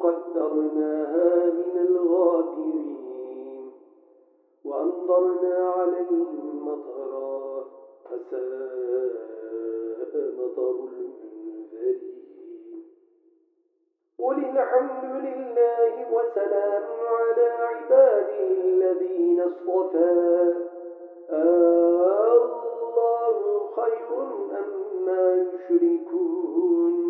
قدرناها من الغابرين وأمطرنا عليهم مطرا فساء مطر المنذرين. قل الحمد لله وسلام على عباده الذين اصطفى. الله خير أما يشركون. أمن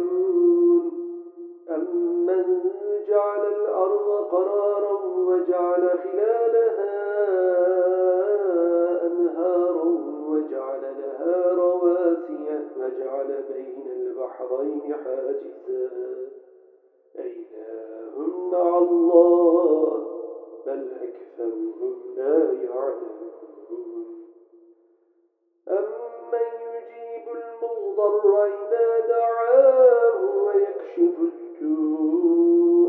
وجعل خلالها أنهارا وجعل لها رواسي وجعل بين البحرين حاجزا. أإله مع الله بل أكثرهم لا يعلمون. أمن يجيب المضطر إذا دعاه ويكشف السوء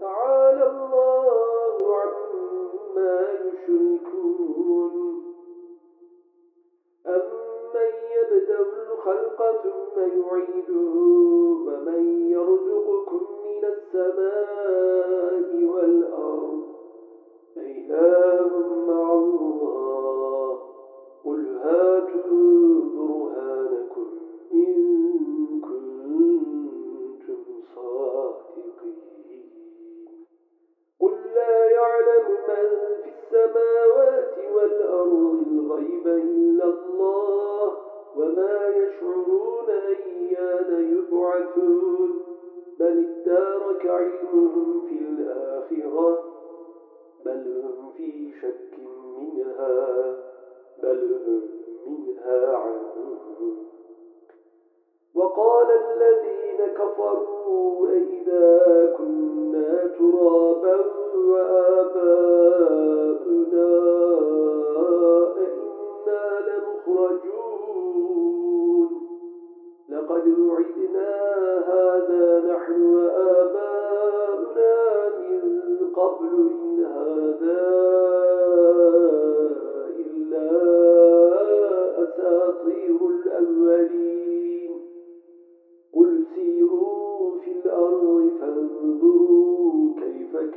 تعالى الله عما يشركون. أمن يبدأ الخلق ثم يعيده ومن يرزقكم يبعثون. بل ادارك علمهم في الآخرة بل هم في شك منها بل هم منها عنهم. وقال الذين كفروا أئذا كنا ترابا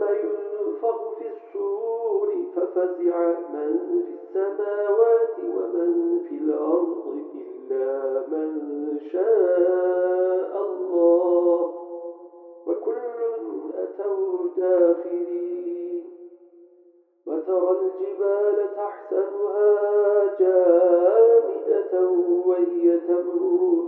ويوم ينفخ في الصور ففزع من في السماوات ومن في الأرض إلا من شاء الله. وكل أتوا داخرين. وترى الجبال تحسبها جامدة وهي تمر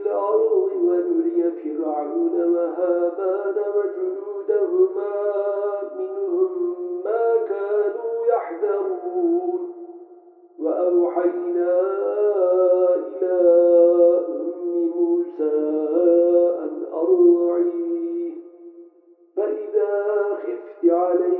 الأرض ونري فرعون وهامان وجنودهما منهم ما كانوا يحذرون. وأوحينا إلى أم موسى أن أرضعيه فإذا خفت عليه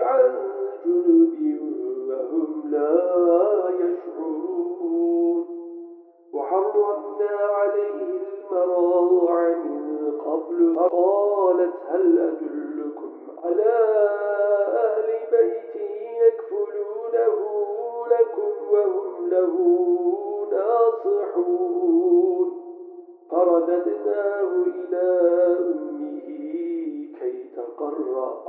عن جنب وهم لا يشعرون. وحرمنا عليه المراضع من قبل. فقالت هل أدلكم على أهل بيت يكفلونه لكم وهم له ناصحون؟ فرددناه إلى أمه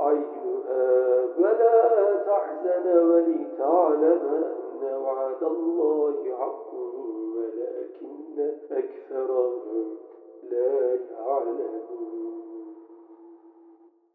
عينها ولا تحزن ولتعلم أن وعد الله حق ولكن أكثرهم لا يعلمون.